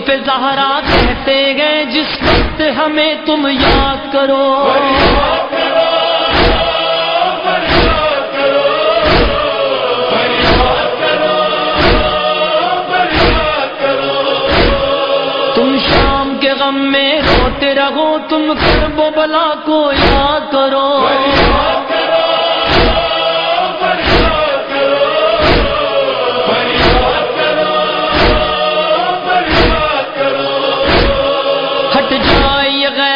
زہرا کہتے گئے، جس وقت ہمیں تم یاد کرو۔ تم شام کے غم میں روتے رہو، تم کرب بلا کو یاد کرو۔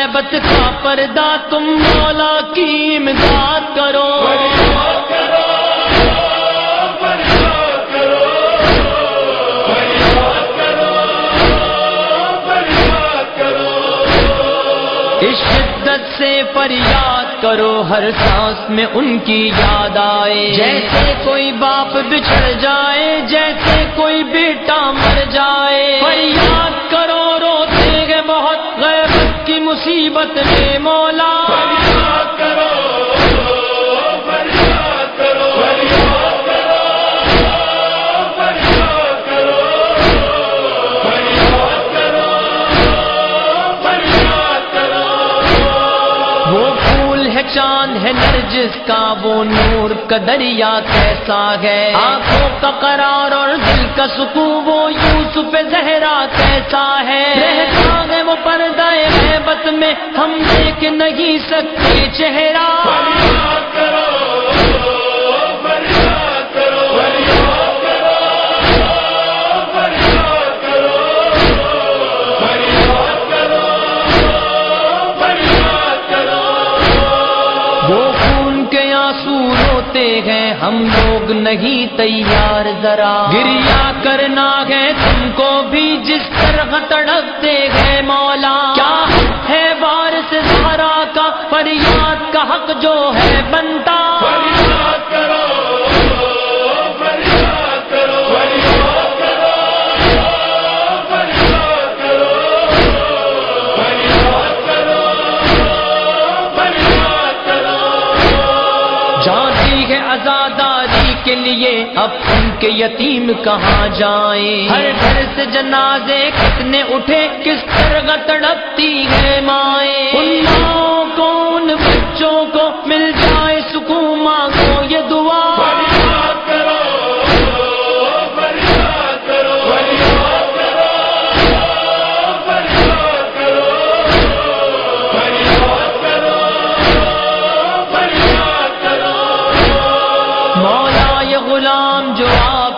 غیبت کا پردہ تم مولا کی امداد کرو۔ اس شدت سے فریاد کرو، ہر سانس میں ان کی یاد آئے۔ جیسے کوئی باپ بچھڑ جائے، جیسے کوئی بیٹا مر جائے۔ محبت مصیبت مو چاند ہے نرجس کا وہ نور کا دریا کیسا ہے؟ آنکھوں کا قرار اور دل کا سکون وہ یوسف زہرا کیسا ہے؟ رہتا ہے وہ پردہ غیبت میں ہم دیکھ نہیں سکتے چہرہ۔ وہ خون کے آنسو روتے ہیں، ہم لوگ نہیں تیار ذرا۔ گریا کرنا ہے تم کو بھی، جس طرح تڑپتے ہیں مولا۔ کیا ہے وارث سارا کا فریاد کا حق جو ہے، بنتا لیے اب ان کے یتیم کہاں جائیں؟ ہر گھر سے جنازے کتنے اٹھے، کس طرح تڑپتی ہے مائیں؟ ان کو ان بچوں کو مل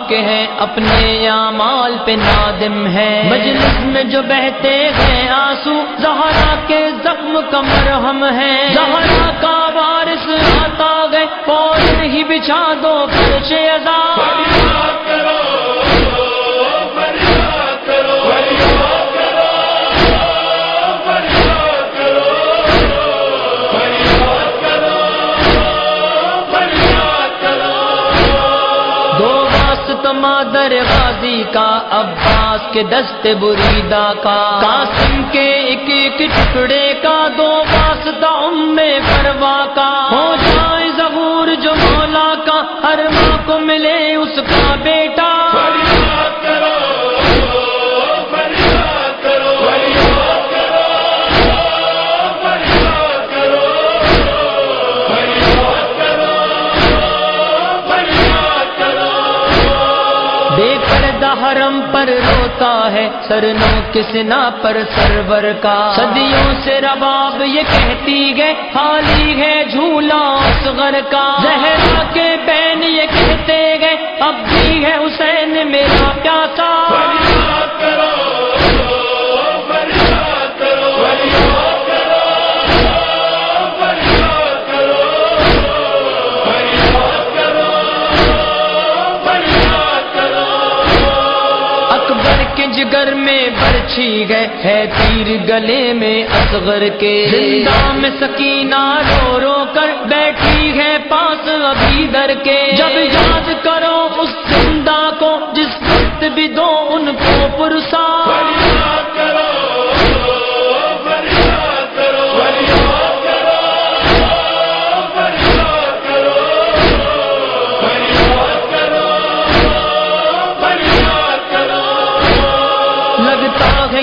کے ہیں، اپنے اعمال پہ نادم ہے مجلس میں جو بہتے ہیں آنسو، زہرا کے زخم کا مرہم ہے زہرا کا وارث آتا گئے فوراً ہی بچھا دو فرش ادا مادر غازی کا، عباس کے دست بریدہ کا۔ قاسم کے ایک ایک ٹکڑے کا، دو واسطہ ام پروا کا۔ ہو جائے ظہور جو مولا کا، ہر ماں کو ملے اس کا بیٹا۔ حرم پر روتا ہے سرنوں کسنا پر سرور کا۔ صدیوں سے رباب یہ کہتی گئے خالی ہے جھولا اصغر کا۔ زہرا کے بین یہ کہتے گئے اب بھی ہے حسین میرا پیاسا۔ اکبر جگر میں برچھی گئے ہے تیر گلے میں اصغر کے۔ زندہ میں سکینہ رو رو کر بیٹھی ہے پاس ابھی در کے۔ جب یاد کرو اس زندہ کو جس وقت بھی دو ان کو پرسا۔ کرو۔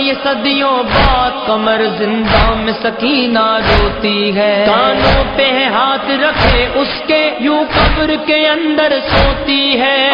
یہ صدیوں بعد کمر زندہ میں سکینہ روتی ہے۔ کانوں پہ ہاتھ رکھے اس کے یوں قبر کے اندر سوتی ہے۔